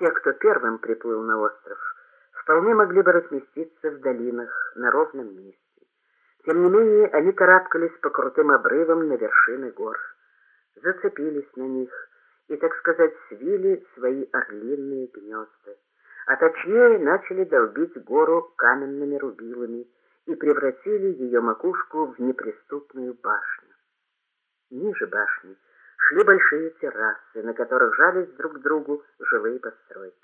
Те, кто первым приплыл на остров, вполне могли бы разместиться в долинах на ровном месте. Тем не менее, они карабкались по крутым обрывам на вершины гор, зацепились на них и, так сказать, свили свои орлиные гнезда, а точнее начали долбить гору каменными рубилами и превратили ее макушку в неприступную башню. Ниже башни шли большие террасы, на которых жались друг к другу жилые постройки.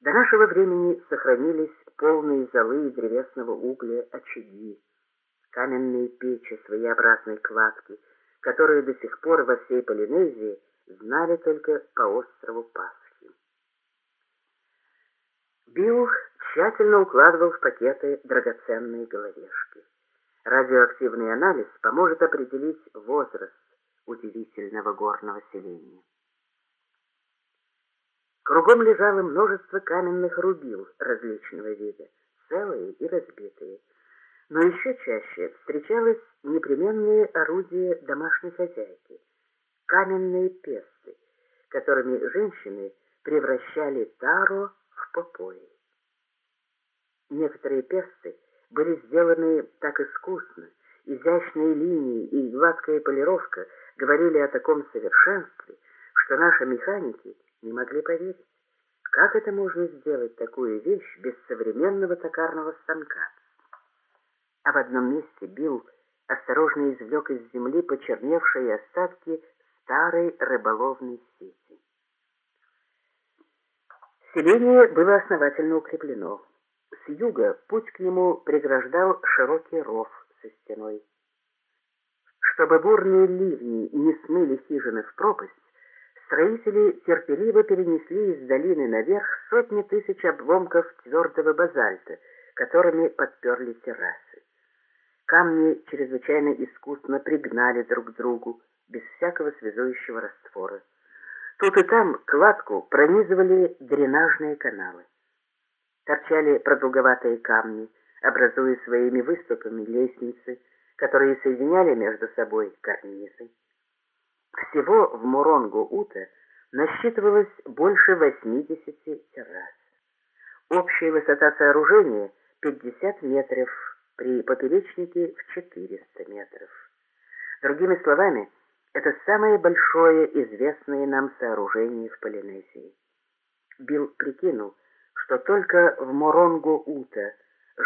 До нашего времени сохранились полные золы древесного угля очаги, каменные печи своеобразной кладки, которые до сих пор во всей Полинезии знали только по острову Пасхи. Билл тщательно укладывал в пакеты драгоценные головешки. Радиоактивный анализ поможет определить возраст удивительного горного селения. Кругом лежало множество каменных рубил различного вида, целые и разбитые. Но еще чаще встречалось непременные орудия домашней хозяйки – каменные песты, которыми женщины превращали таро в попои. Некоторые песты были сделаны так искусно, изящные линии и гладкая полировка говорили о таком совершенстве, что наши механики не могли поверить. Как это можно сделать, такую вещь, без современного токарного станка? А в одном месте Билл осторожно извлек из земли почерневшие остатки старой рыболовной сети. Селение было основательно укреплено. С юга путь к нему преграждал широкий ров со стеной. Чтобы бурные ливни не смыли хижины в пропасть, строители терпеливо перенесли из долины наверх сотни тысяч обломков твердого базальта, которыми подперли террасы. Камни чрезвычайно искусно пригнали друг к другу, без всякого связующего раствора. Тут и там кладку пронизывали дренажные каналы. Торчали продолговатые камни, образуя своими выступами лестницы, которые соединяли между собой карнизы. Всего в Муронгу-Уте насчитывалось больше 80 террас. Общая высота сооружения 50 метров, при поперечнике в 400 метров. Другими словами, это самое большое известное нам сооружение в Полинезии. Билл прикинул, что только в Моронгу-Ута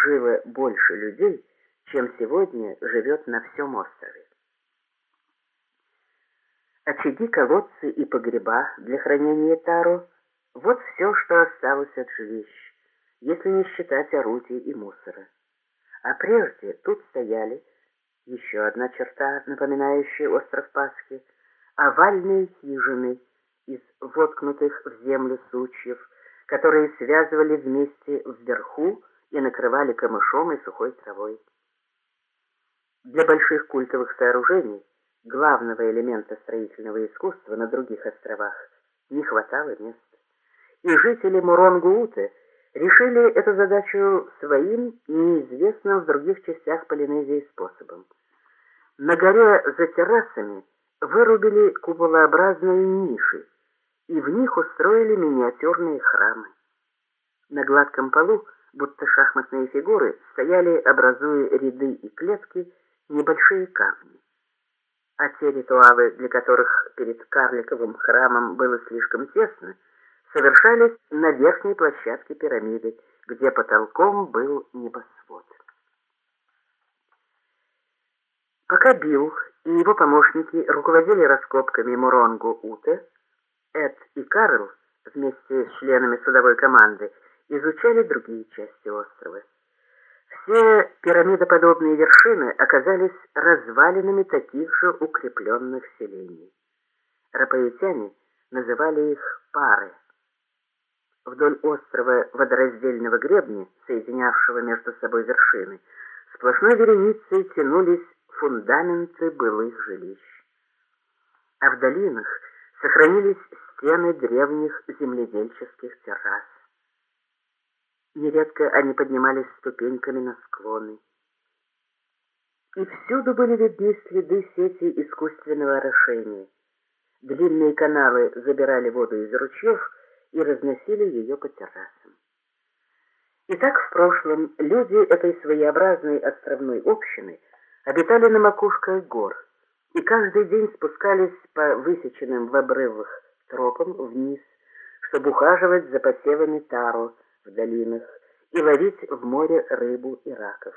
жило больше людей, чем сегодня живет на всем острове. Очаги, колодцы и погреба для хранения таро – вот все, что осталось от жилищ, если не считать орудий и мусора. А прежде тут стояли еще одна черта, напоминающая остров Пасхи, овальные хижины из воткнутых в землю сучьев, которые связывали вместе вверху и накрывали камышом и сухой травой. Для больших культовых сооружений, главного элемента строительного искусства на других островах, не хватало места. И жители Муронгууты решили эту задачу своим, неизвестным в других частях Полинезии способом. На горе за террасами вырубили куполообразные ниши, и в них устроили миниатюрные храмы. На гладком полу, будто шахматные фигуры, стояли, образуя ряды и клетки, небольшие камни. А те ритуалы, для которых перед карликовым храмом было слишком тесно, совершались на верхней площадке пирамиды, где потолком был небосвод. Пока Билл и его помощники руководили раскопками Муронгу-Уте, Эд и Карл вместе с членами судовой команды изучали другие части острова. Все пирамидоподобные вершины оказались развалинами таких же укрепленных селений. Рапаитяне называли их пары. Вдоль острова водораздельного гребня, соединявшего между собой вершины, сплошной вереницей тянулись фундаменты былых жилищ. А в долинах сохранились стены древних земледельческих террас. Нередко они поднимались ступеньками на склоны. И всюду были видны следы сети искусственного орошения. Длинные каналы забирали воду из ручьев и разносили ее по террасам. Итак, в прошлом люди этой своеобразной островной общины обитали на макушках гор и каждый день спускались по высеченным в обрывах тропам вниз, чтобы ухаживать за посевами тару в долинах и ловить в море рыбу и раков.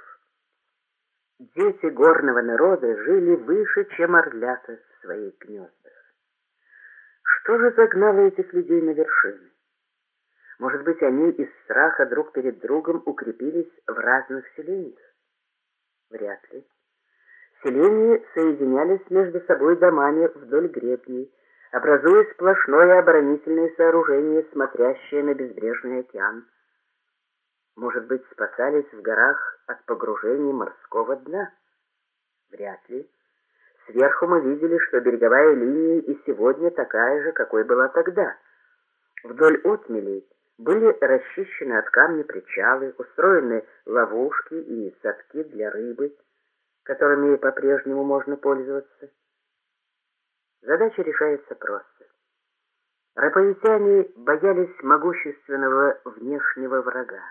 Дети горного народа жили выше, чем орлята в своих гнездах. Что же загнало этих людей на вершины? Может быть, они из страха друг перед другом укрепились в разных селениях? Вряд ли. Селения соединялись между собой домами вдоль гребней, образуя сплошное оборонительное сооружение, смотрящее на безбрежный океан. Может быть, спасались в горах от погружения морского дна? Вряд ли. Сверху мы видели, что береговая линия и сегодня такая же, какой была тогда. Вдоль отмелей были расчищены от камня причалы, устроены ловушки и садки для рыбы, которыми по-прежнему можно пользоваться. Задача решается просто. Рапаитяне боялись могущественного внешнего врага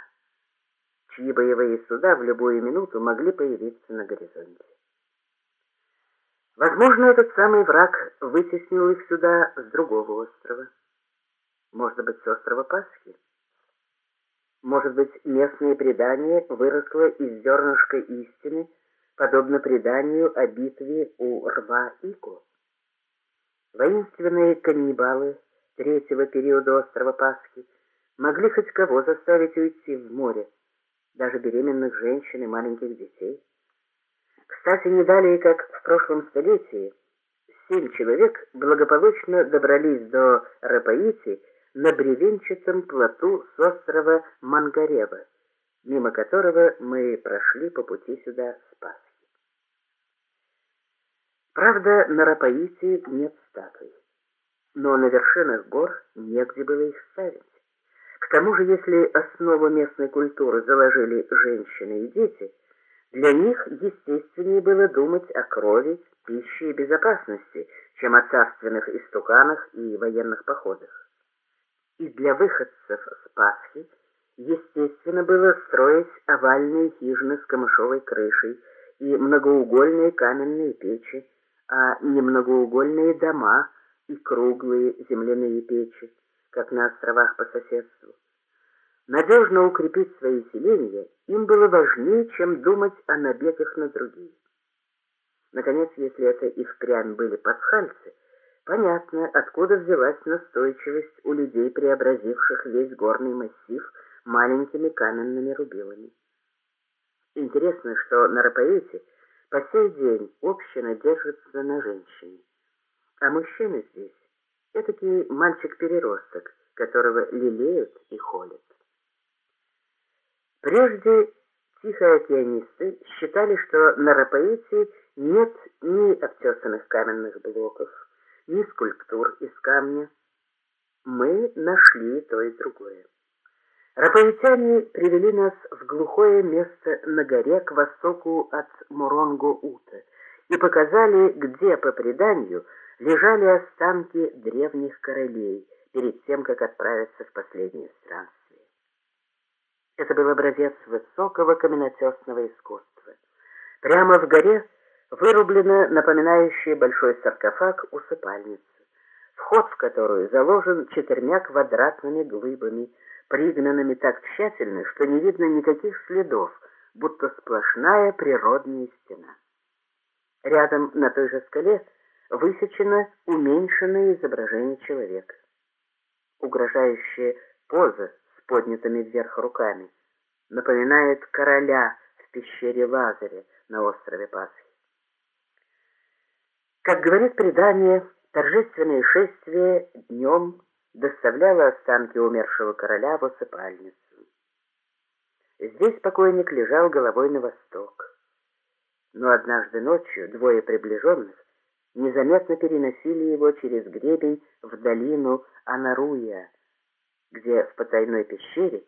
чьи боевые суда в любую минуту могли появиться на горизонте. Возможно, этот самый враг вытеснил их сюда с другого острова. Может быть, с острова Пасхи. Может быть, местное предание выросло из зернышка истины, подобно преданию о битве у рва Ико. Воинственные каннибалы третьего периода острова Пасхи могли хоть кого заставить уйти в море, даже беременных женщин и маленьких детей. Кстати, не далее, как в прошлом столетии, семь человек благополучно добрались до Рапаити на бревенчатом плоту с острова Мангарева, мимо которого мы прошли по пути сюда с Пасхи. Правда, на Рапаити нет статуй, но на вершинах гор негде было их ставить. К тому же, если основу местной культуры заложили женщины и дети, для них естественнее было думать о крови, пище и безопасности, чем о царственных истуканах и военных походах. И для выходцев с Пасхи естественно было строить овальные хижины с камышовой крышей и многоугольные каменные печи, а не многоугольные дома и круглые земляные печи как на островах по соседству. Надежно укрепить свои селения им было важнее, чем думать о набегах на другие. Наконец, если это и впрямь были пасхальцы, понятно, откуда взялась настойчивость у людей, преобразивших весь горный массив маленькими каменными рубилами. Интересно, что на Рапаите по сей день община держится на женщине, а мужчины здесь Этакий мальчик-переросток, которого лелеют и холят. Прежде тихоокеанисты считали, что на Рапаите нет ни обтесанных каменных блоков, ни скульптур из камня. Мы нашли то и другое. Рапаитяне привели нас в глухое место на горе к востоку от Муронго-Ута и показали, где, по преданию, лежали останки древних королей перед тем, как отправиться в последнее странствие. Это был образец высокого каменотесного искусства. Прямо в горе вырублена напоминающая большой саркофаг усыпальница, вход в которую заложен четырьмя квадратными глыбами, пригнанными так тщательно, что не видно никаких следов, будто сплошная природная стена. Рядом на той же скале высечено уменьшенное изображение человека. Угрожающая поза с поднятыми вверх руками напоминает короля в пещере Лазаря на острове Пасхи. Как говорит предание, торжественное шествие днем доставляло останки умершего короля в усыпальницу. Здесь покойник лежал головой на восток. Но однажды ночью двое приближенных незаметно переносили его через гребень в долину Анаруя, где в потайной пещере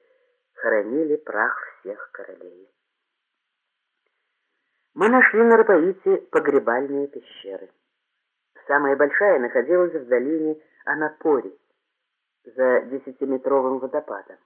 хоронили прах всех королей. Мы нашли на Рабаите погребальные пещеры. Самая большая находилась в долине Анапори. за десятиметровым водопадом.